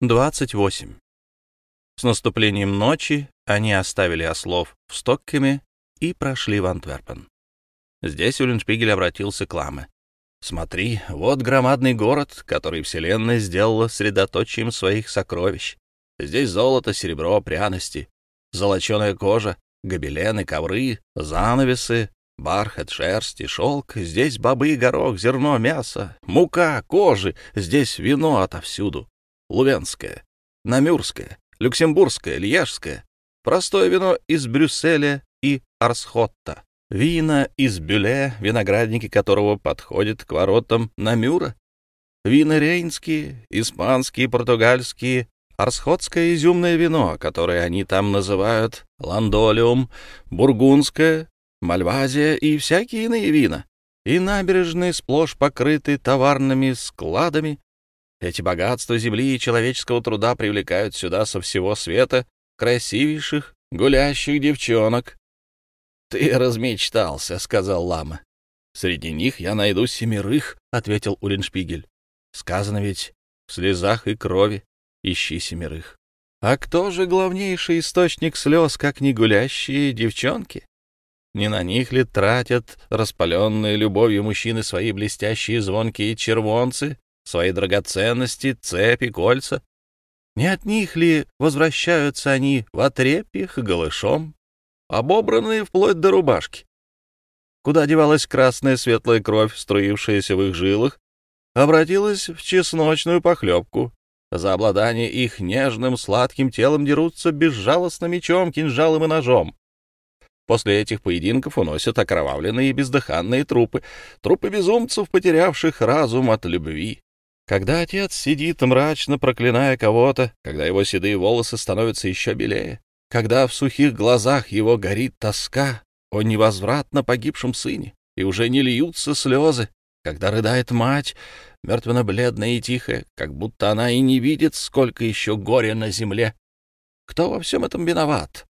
28. С наступлением ночи они оставили ослов в Стоккеме и прошли в Антверпен. Здесь Уллиншпигель обратился к Ламе. «Смотри, вот громадный город, который Вселенная сделала средоточием своих сокровищ. Здесь золото, серебро, пряности, золоченая кожа, гобелены, ковры, занавесы, бархат, шерсть и шелк. Здесь бобы, горох, зерно, мясо, мука, кожи. Здесь вино отовсюду. Лувенское, Намюрское, Люксембургское, Льяжское. Простое вино из Брюсселя и Арсхотта. Вина из Бюле, виноградники которого подходят к воротам Намюра. Вина рейнские, испанские, португальские, арсхотское изюмное вино, которое они там называют ландолиум, бургундское, мальвазия и всякие иные вина. И набережные сплошь покрыты товарными складами, эти богатства земли и человеческого труда привлекают сюда со всего света красивейших, гулящих девчонок. — Ты размечтался, — сказал лама. — Среди них я найду семерых, — ответил Уллиншпигель. — Сказано ведь в слезах и крови ищи семерых. А кто же главнейший источник слез, как не гулящие девчонки? Не на них ли тратят распаленные любовью мужчины свои блестящие звонкие червонцы, свои драгоценности, цепи, кольца. Не от них ли возвращаются они в отрепьях голышом, обобранные вплоть до рубашки? Куда девалась красная светлая кровь, струившаяся в их жилах, обратилась в чесночную похлебку. За обладание их нежным сладким телом дерутся безжалостно мечом, кинжалом и ножом. После этих поединков уносят окровавленные и бездыханные трупы, трупы безумцев, потерявших разум от любви. Когда отец сидит мрачно проклиная кого-то, когда его седые волосы становятся еще белее, когда в сухих глазах его горит тоска о невозвратно погибшем сыне, и уже не льются слезы, когда рыдает мать, мертвенно-бледная и тихая, как будто она и не видит, сколько еще горя на земле. Кто во всем этом виноват?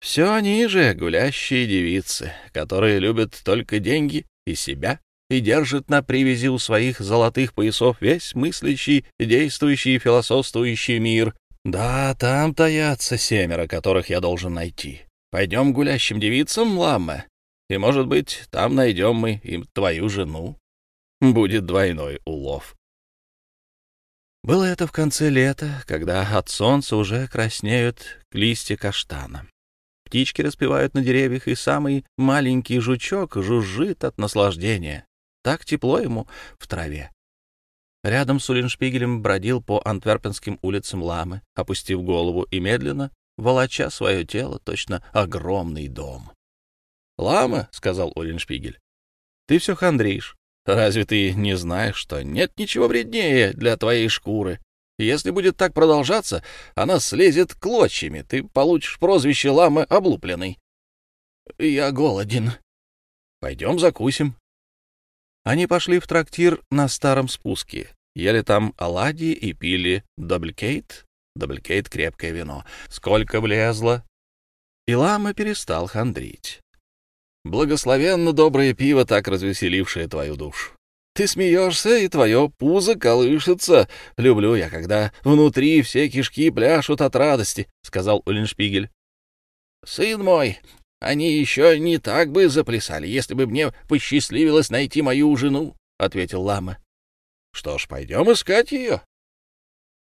Все они же гулящие девицы, которые любят только деньги и себя и держит на привязи у своих золотых поясов весь мыслящий, действующий и философствующий мир. Да, там таятся семеро, которых я должен найти. Пойдем гулящим девицам, Ламме, и, может быть, там найдем мы им твою жену. Будет двойной улов. Было это в конце лета, когда от солнца уже краснеют листья каштана. Птички распевают на деревьях, и самый маленький жучок жужжит от наслаждения. Так тепло ему в траве. Рядом с Уллиншпигелем бродил по антверпенским улицам ламы, опустив голову и медленно волоча свое тело, точно огромный дом. — Лама, — сказал Уллиншпигель, — ты все хандришь. Разве ты не знаешь, что нет ничего вреднее для твоей шкуры? Если будет так продолжаться, она слезет клочьями, ты получишь прозвище Ламме Облупленный. — Я голоден. — Пойдем закусим. Они пошли в трактир на старом спуске, ели там оладьи и пили даблькейт, даблькейт — крепкое вино. Сколько влезло! И Ламме перестал хандрить. Благословенно доброе пиво, так развеселившее твою душу. Ты смеешься, и твое пузо колышется. Люблю я, когда внутри все кишки пляшут от радости, — сказал Уллиншпигель. — Сын мой, они еще не так бы заплясали, если бы мне посчастливилось найти мою жену, — ответил лама. — Что ж, пойдем искать ее.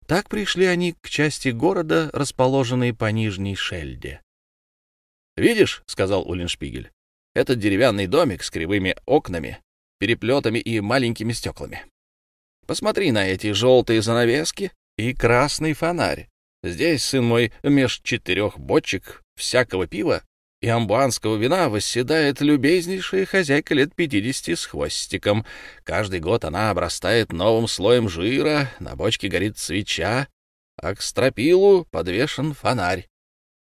Так пришли они к части города, расположенной по Нижней Шельде. — Видишь, — сказал Уллиншпигель, — этот деревянный домик с кривыми окнами, переплетами и маленькими стеклами. Посмотри на эти желтые занавески и красный фонарь. Здесь, сын мой, меж четырех бочек всякого пива и амбуанского вина восседает любезнейшая хозяйка лет пятидесяти с хвостиком. Каждый год она обрастает новым слоем жира, на бочке горит свеча, а к стропилу подвешен фонарь.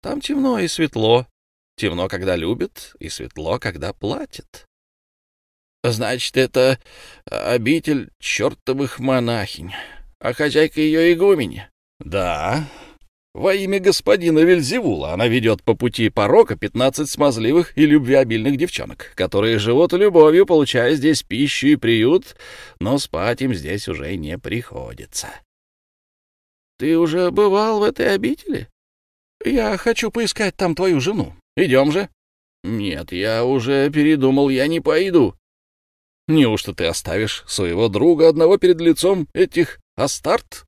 Там темно и светло. Темно, когда любят, и светло, когда платят. Значит, это обитель чертовых монахинь, а хозяйка ее игуменя? Да, во имя господина Вельзевула она ведет по пути порока пятнадцать смазливых и любвеобильных девчонок, которые живут любовью, получая здесь пищу и приют, но спать им здесь уже не приходится. ты уже бывал в этой обители? Я хочу поискать там твою жену. Идем же. Нет, я уже передумал, я не пойду. Неужто ты оставишь своего друга одного перед лицом этих Астарт?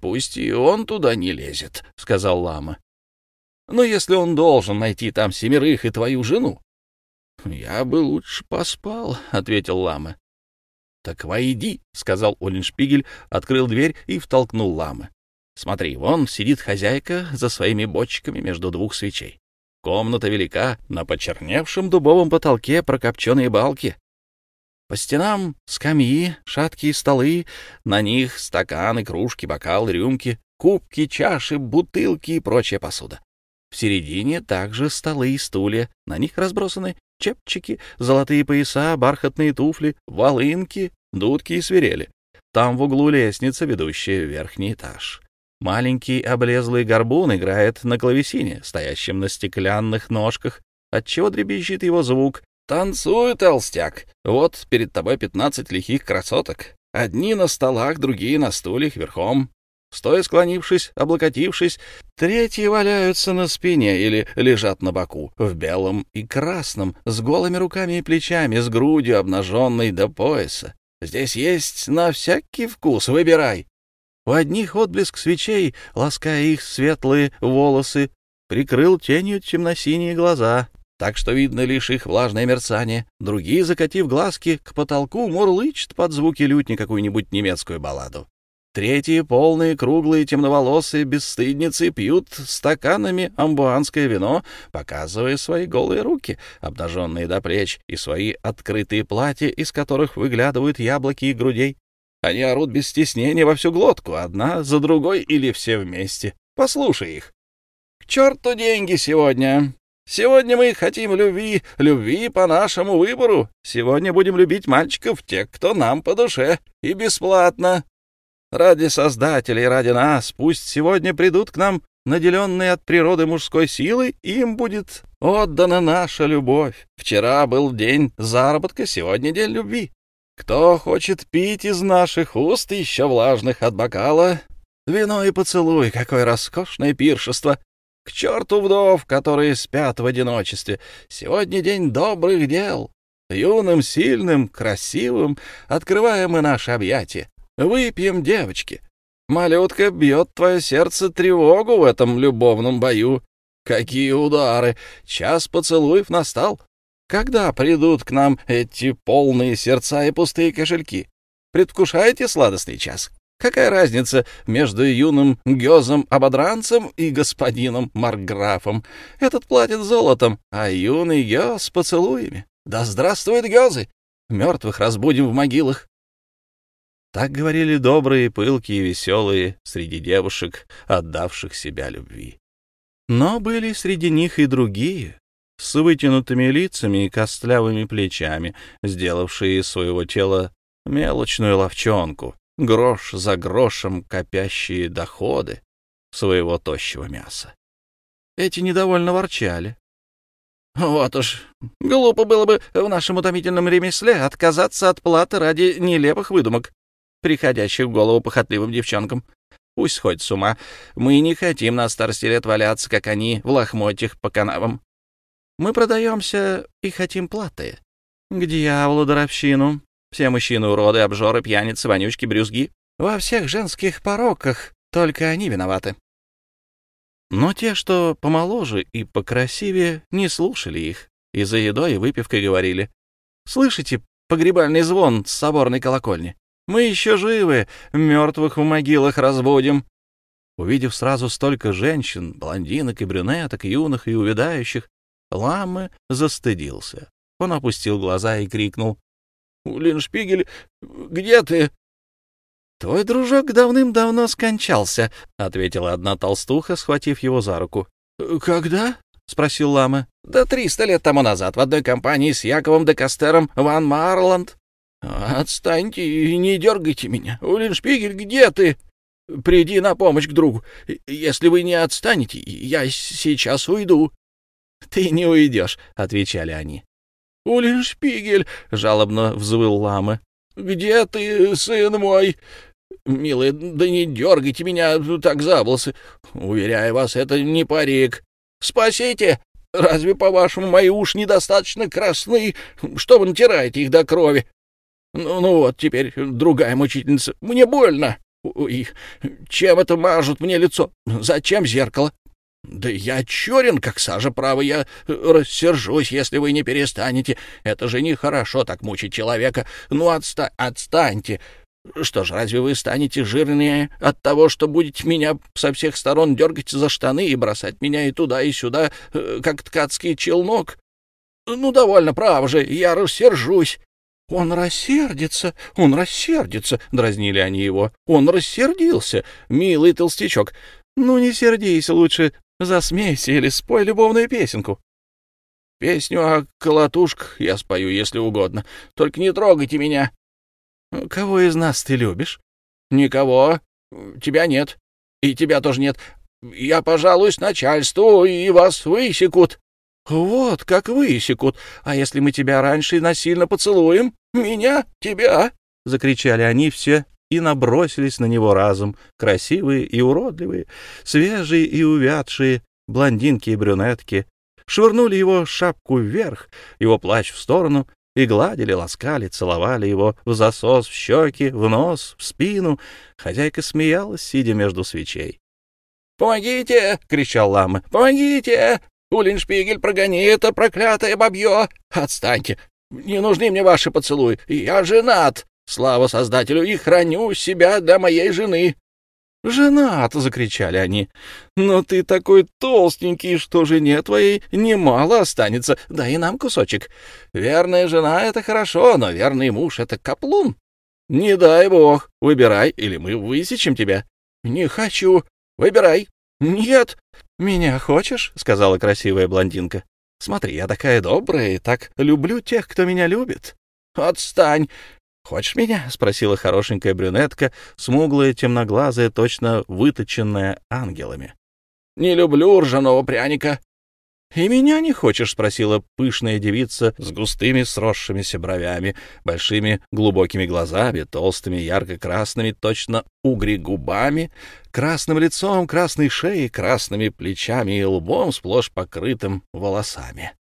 Пусть и он туда не лезет, — сказал лама. Но если он должен найти там семерых и твою жену, я бы лучше поспал, — ответил лама. Так войди, — сказал Оленшпигель, открыл дверь и втолкнул ламы. Смотри, вон сидит хозяйка за своими бочками между двух свечей. Комната велика, на почерневшем дубовом потолке прокопченные балки. По стенам скамьи, шаткие столы, на них стаканы, кружки, бокалы, рюмки, кубки, чаши, бутылки и прочая посуда. В середине также столы и стулья, на них разбросаны чепчики, золотые пояса, бархатные туфли, волынки, дудки и свирели. Там в углу лестница, ведущая в верхний этаж. Маленький облезлый горбун играет на клавесине, стоящем на стеклянных ножках, отчего дребезжит его звук. «Танцуй, толстяк! Вот перед тобой пятнадцать лихих красоток. Одни на столах, другие на стульях верхом. Стоя склонившись, облокотившись, третьи валяются на спине или лежат на боку, в белом и красном, с голыми руками и плечами, с грудью обнаженной до пояса. Здесь есть на всякий вкус, выбирай. У одних отблеск свечей, лаская их светлые волосы, прикрыл тенью темно-синие глаза, так что видно лишь их влажное мерцание. Другие, закатив глазки к потолку, мурлычут под звуки лютни какую-нибудь немецкую балладу. Третьи, полные, круглые, темноволосые, бесстыдницы, пьют стаканами амбуанское вино, показывая свои голые руки, обнаженные до плеч, и свои открытые платья, из которых выглядывают яблоки и грудей. Они орут без стеснения во всю глотку, одна за другой или все вместе. Послушай их. К черту деньги сегодня. Сегодня мы хотим любви, любви по нашему выбору. Сегодня будем любить мальчиков, тех, кто нам по душе, и бесплатно. Ради Создателя и ради нас пусть сегодня придут к нам наделенные от природы мужской силой, им будет отдана наша любовь. Вчера был день заработка, сегодня день любви. Кто хочет пить из наших уст, еще влажных от бокала, вино и поцелуй, какое роскошное пиршество! К черту вдов, которые спят в одиночестве! Сегодня день добрых дел! Юным, сильным, красивым открываем мы наши объятия. Выпьем, девочки. Малютка бьет твое сердце тревогу в этом любовном бою. Какие удары! Час поцелуев настал. Когда придут к нам эти полные сердца и пустые кошельки? Предвкушаете сладостный час? Какая разница между юным Гёзом-ободранцем и господином Маркграфом? Этот платит золотом, а юный Гёз — поцелуями. Да здравствует Гёзы! Мертвых разбудим в могилах. Так говорили добрые, пылкие веселые среди девушек, отдавших себя любви. Но были среди них и другие, с вытянутыми лицами и костлявыми плечами, сделавшие из своего тела мелочную ловчонку, грош за грошем копящие доходы своего тощего мяса. Эти недовольно ворчали. Вот уж, глупо было бы в нашем утомительном ремесле отказаться от платы ради нелепых выдумок, приходящих в голову похотливым девчонкам. Пусть сходит с ума. Мы не хотим на старости лет валяться, как они, в лохмотьях по канавам. Мы продаемся и хотим платы. К дьяволу даровщину. Все мужчины уроды, обжоры, пьяницы, вонючки, брюзги. Во всех женских пороках только они виноваты. Но те, что помоложе и покрасивее, не слушали их и за едой и выпивкой говорили. «Слышите погребальный звон с соборной колокольни? Мы еще живы, мертвых в могилах разводим». Увидев сразу столько женщин, блондинок и брюнеток, юных и увядающих, Ламы застыдился. Он опустил глаза и крикнул. — Улиншпигель, где ты? — Твой дружок давным-давно скончался, — ответила одна толстуха, схватив его за руку. — Когда? — спросил Лама. — Да триста лет тому назад в одной компании с Яковом де Кастером Ван Марланд. — Отстаньте и не дергайте меня. Улиншпигель, где ты? Приди на помощь к другу. Если вы не отстанете, я сейчас уйду. — Ты не уйдешь, — отвечали они. — Улиншпигель! — жалобно взвыл лама. — Где ты, сын мой? Милая, да не дергайте меня так за волосы. Уверяю вас, это не парик. Спасите! Разве, по-вашему, мои уши недостаточно красны, что вы натираете их до крови? Ну, ну вот, теперь другая мучительница. Мне больно. Ой, чем это мажут мне лицо? Зачем зеркало? Да я черен, как сажа, право, я рассержусь, если вы не перестанете. Это же нехорошо так мучить человека. Ну, отста отстаньте. Что ж, разве вы станете жирнее от того, что будете меня со всех сторон дергать за штаны и бросать меня и туда, и сюда, э, как ткацкий челнок? Ну, довольно, право же, я рассержусь. «Он рассердится, он рассердится», — дразнили они его. «Он рассердился, милый толстячок. Ну, не сердись, лучше засмейся или спой любовную песенку». «Песню о колотушках я спою, если угодно. Только не трогайте меня». «Кого из нас ты любишь?» «Никого. Тебя нет. И тебя тоже нет. Я пожалуюсь начальству, и вас высекут». «Вот как высекут! А если мы тебя раньше насильно поцелуем? Меня? Тебя?» — закричали они все и набросились на него разом, красивые и уродливые, свежие и увядшие, блондинки и брюнетки, швырнули его шапку вверх, его плащ в сторону и гладили, ласкали, целовали его в засос, в щеки, в нос, в спину. Хозяйка смеялась, сидя между свечей. «Помогите!» — кричал Лама. «Помогите! Улиншпигель, прогони это проклятое бабье! Отстаньте! Не нужны мне ваши поцелуи! Я женат! Слава Создателю! И храню себя для моей жены!» «Женат!» — закричали они. «Но ты такой толстенький, что жене твоей немало останется. Дай и нам кусочек. Верная жена — это хорошо, но верный муж — это каплун. Не дай бог, выбирай, или мы высечем тебя. Не хочу. Выбирай. Нет, «Меня хочешь?» — сказала красивая блондинка. «Смотри, я такая добрая и так люблю тех, кто меня любит». «Отстань!» «Хочешь меня?» — спросила хорошенькая брюнетка, смуглая, темноглазая, точно выточенная ангелами. «Не люблю ржаного пряника». «И меня не хочешь?» — спросила пышная девица с густыми сросшимися бровями, большими глубокими глазами, толстыми ярко-красными, точно угри губами, красным лицом, красной шеей, красными плечами и лбом, сплошь покрытым волосами.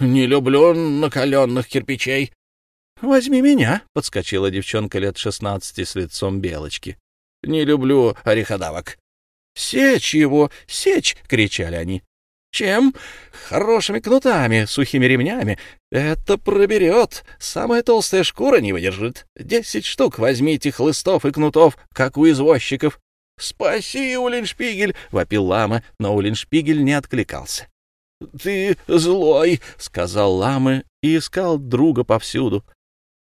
«Не люблю накаленных кирпичей». «Возьми меня», — подскочила девчонка лет шестнадцати с лицом белочки. «Не люблю ореходавок». «Сечь его! Сечь!» — кричали они. Чем? Хорошими кнутами, сухими ремнями. Это проберет. Самая толстая шкура не выдержит. Десять штук возьмите хлыстов и кнутов, как у извозчиков. «Спаси, Улиншпигель!» — вопил лама, но Улиншпигель не откликался. «Ты злой!» — сказал лама и искал друга повсюду.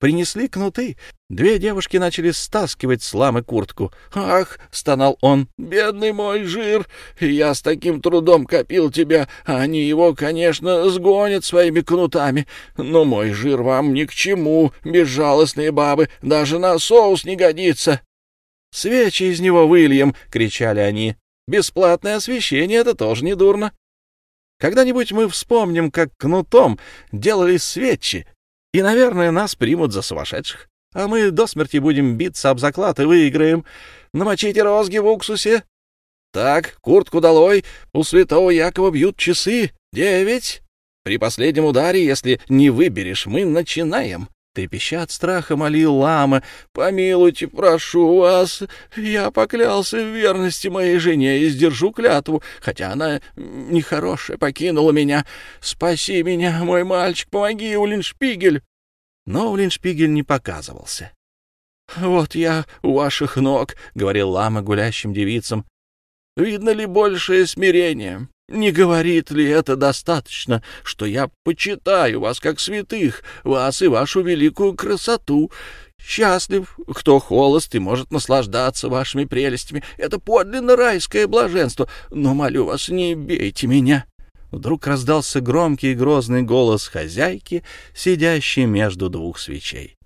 Принесли кнуты. Две девушки начали стаскивать с ламы куртку. «Ах!» — стонал он. «Бедный мой жир! Я с таким трудом копил тебя, а они его, конечно, сгонят своими кнутами. Но мой жир вам ни к чему, безжалостные бабы, даже на соус не годится!» «Свечи из него выльем!» — кричали они. «Бесплатное освещение — это тоже не дурно!» Когда-нибудь мы вспомним, как кнутом делали свечи, и, наверное, нас примут за сумасшедших. А мы до смерти будем биться об заклад и выиграем. Намочите розги в уксусе. Так, куртку долой. У святого Якова бьют часы. Девять. При последнем ударе, если не выберешь, мы начинаем. Трепеща от страха, молил лама. «Помилуйте, прошу вас, я поклялся в верности моей жене и сдержу клятву, хотя она нехорошая, покинула меня. Спаси меня, мой мальчик, помоги, Улиншпигель!» Но Улиншпигель не показывался. «Вот я у ваших ног», — говорил лама гулящим девицам. «Видно ли большее смирение? Не говорит ли это достаточно, что я почитаю вас как святых, вас и вашу великую красоту? Счастлив, кто холост и может наслаждаться вашими прелестями. Это подлинно райское блаженство. Но, молю вас, не бейте меня». Вдруг раздался громкий и грозный голос хозяйки, сидящей между двух свечей.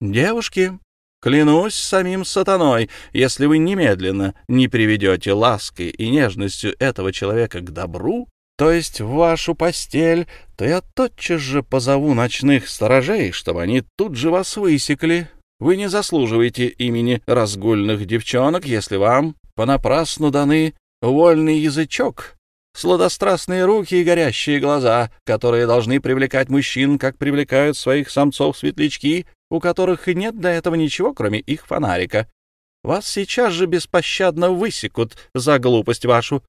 «Девушки, Клянусь самим сатаной, если вы немедленно не приведете лаской и нежностью этого человека к добру, то есть в вашу постель, то я тотчас же позову ночных сторожей, чтобы они тут же вас высекли. Вы не заслуживаете имени разгульных девчонок, если вам понапрасну даны вольный язычок, сладострастные руки и горящие глаза, которые должны привлекать мужчин, как привлекают своих самцов светлячки, у которых и нет для этого ничего, кроме их фонарика. Вас сейчас же беспощадно высекут за глупость вашу.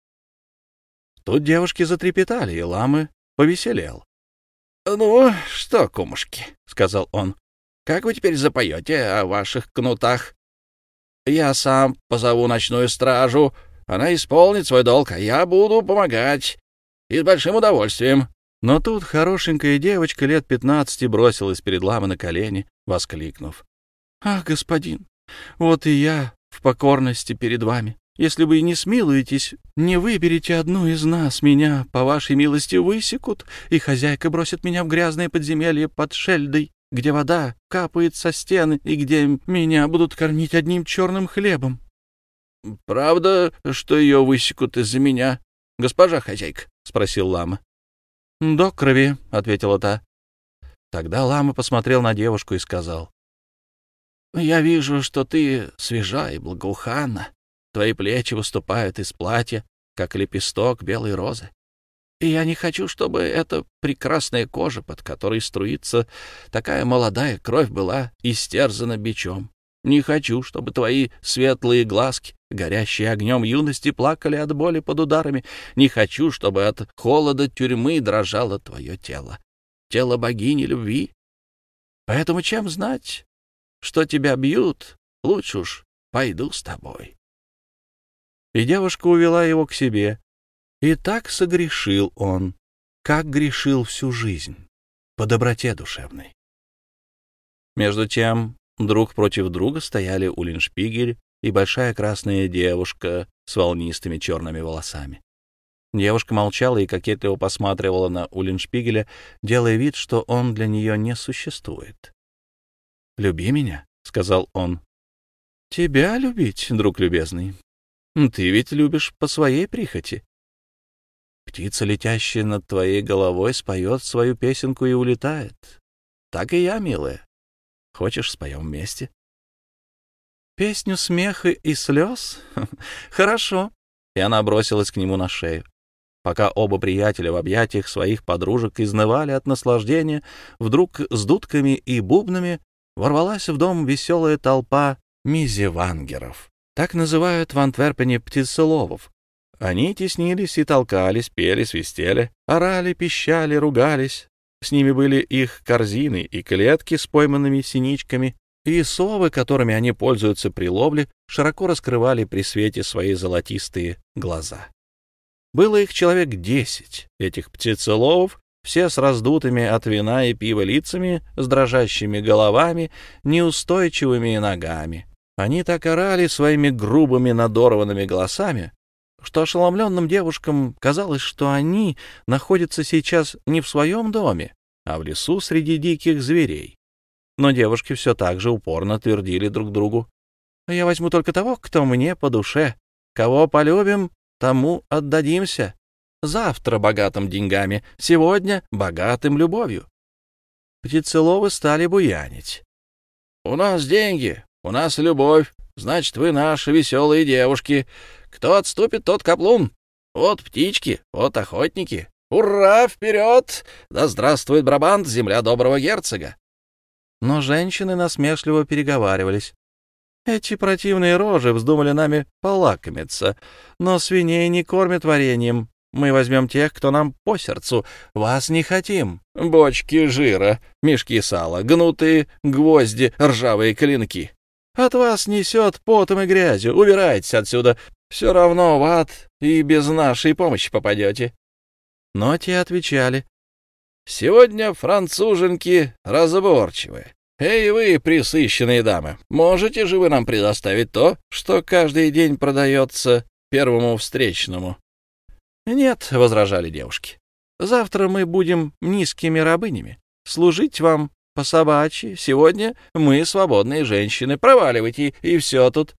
Тут девушки затрепетали, и ламы повеселел. — Ну что, кумушки, — сказал он, — как вы теперь запоете о ваших кнутах? Я сам позову ночную стражу, она исполнит свой долг, а я буду помогать. И с большим удовольствием. Но тут хорошенькая девочка лет пятнадцати бросилась перед ламой на колени, воскликнув. — Ах, господин, вот и я в покорности перед вами. Если вы не смилуетесь, не выберете одну из нас, меня, по вашей милости, высекут, и хозяйка бросит меня в грязное подземелье под шельдой, где вода капает со стены и где меня будут кормить одним черным хлебом. — Правда, что ее высекут из-за меня, госпожа хозяйка? — спросил лама. — До крови, — ответила та. Тогда лама посмотрел на девушку и сказал. — Я вижу, что ты свежа и благоуханна. Твои плечи выступают из платья, как лепесток белой розы. И я не хочу, чтобы эта прекрасная кожа, под которой струится такая молодая кровь, была истерзана бичом. Не хочу, чтобы твои светлые глазки, горящие огнем юности, плакали от боли под ударами. Не хочу, чтобы от холода тюрьмы дрожало твое тело. Тело богини любви. Поэтому чем знать, что тебя бьют, лучше уж пойду с тобой. И девушка увела его к себе. И так согрешил он, как грешил всю жизнь, по доброте душевной. Между тем Друг против друга стояли Улиншпигель и большая красная девушка с волнистыми черными волосами. Девушка молчала и кокетливо посматривала на Улиншпигеля, делая вид, что он для нее не существует. «Люби меня», — сказал он. «Тебя любить, друг любезный. Ты ведь любишь по своей прихоти. Птица, летящая над твоей головой, споет свою песенку и улетает. Так и я, милая. Хочешь, споем вместе? Песню смеха и слез? Хорошо. И она бросилась к нему на шею. Пока оба приятеля в объятиях своих подружек изнывали от наслаждения, вдруг с дудками и бубнами ворвалась в дом веселая толпа мизевангеров. Так называют в Антверпене птицеловов. Они теснились и толкались, пели, свистели, орали, пищали, ругались, с ними были их корзины и клетки с пойманными синичками, и совы, которыми они пользуются при ловле, широко раскрывали при свете свои золотистые глаза. Было их человек десять, этих птицеловов, все с раздутыми от вина и пива лицами, с дрожащими головами, неустойчивыми ногами. Они так орали своими грубыми надорванными голосами, что ошеломленным девушкам казалось, что они находятся сейчас не в своем доме, а в лесу среди диких зверей. Но девушки все так же упорно твердили друг другу. «Я возьму только того, кто мне по душе. Кого полюбим, тому отдадимся. Завтра богатым деньгами, сегодня богатым любовью». Птицеловы стали буянить. «У нас деньги, у нас любовь, значит, вы наши веселые девушки. Кто отступит, тот каплун. Вот птички, вот охотники. Ура, вперед! Да здравствует Брабант, земля доброго герцога! Но женщины насмешливо переговаривались. Эти противные рожи вздумали нами полакомиться, но свиней не кормят вареньем. Мы возьмем тех, кто нам по сердцу. Вас не хотим. Бочки жира, мешки сала, гнутые гвозди, ржавые клинки. От вас несет потом и грязью. Убирайтесь отсюда. Все равно в ад и без нашей помощи попадете. Но те отвечали. «Сегодня француженки разборчивые. Эй вы, присыщенные дамы, можете же вы нам предоставить то, что каждый день продается первому встречному?» «Нет», — возражали девушки. «Завтра мы будем низкими рабынями, служить вам по собачьи. Сегодня мы свободные женщины. Проваливайте, и все тут».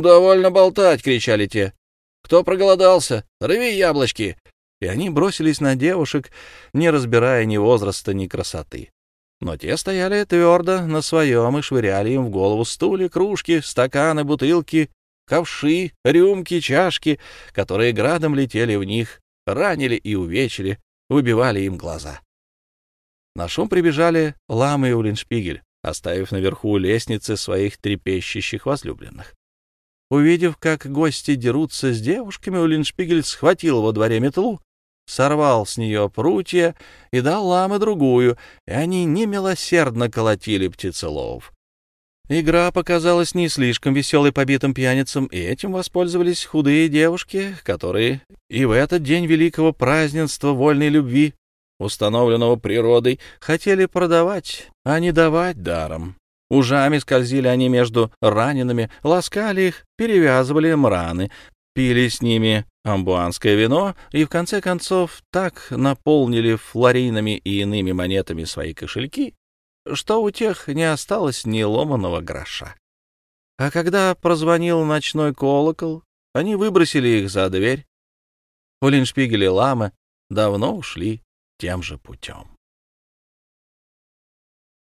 «Довольно болтать!» — кричали те. «Кто проголодался? Рви яблочки! И они бросились на девушек, не разбирая ни возраста, ни красоты. Но те стояли твердо на своем и швыряли им в голову стулья, кружки, стаканы, бутылки, ковши, рюмки, чашки, которые градом летели в них, ранили и увечили, выбивали им глаза. На шум прибежали Лама и Улиншпигель, оставив наверху лестницы своих трепещущих возлюбленных. Увидев, как гости дерутся с девушками, Улиншпигель схватил во дворе метлу, сорвал с нее прутья и дал ламы другую, и они немилосердно колотили птицелов. Игра показалась не слишком веселой побитым пьяницам, и этим воспользовались худые девушки, которые и в этот день великого празднества вольной любви, установленного природой, хотели продавать, а не давать даром. Ужами скользили они между ранеными, ласкали их, перевязывали им раны, пили с ними амбуанское вино и, в конце концов, так наполнили флоринами и иными монетами свои кошельки, что у тех не осталось ни ломаного гроша. А когда прозвонил ночной колокол, они выбросили их за дверь. Улиншпигель и Лама давно ушли тем же путем.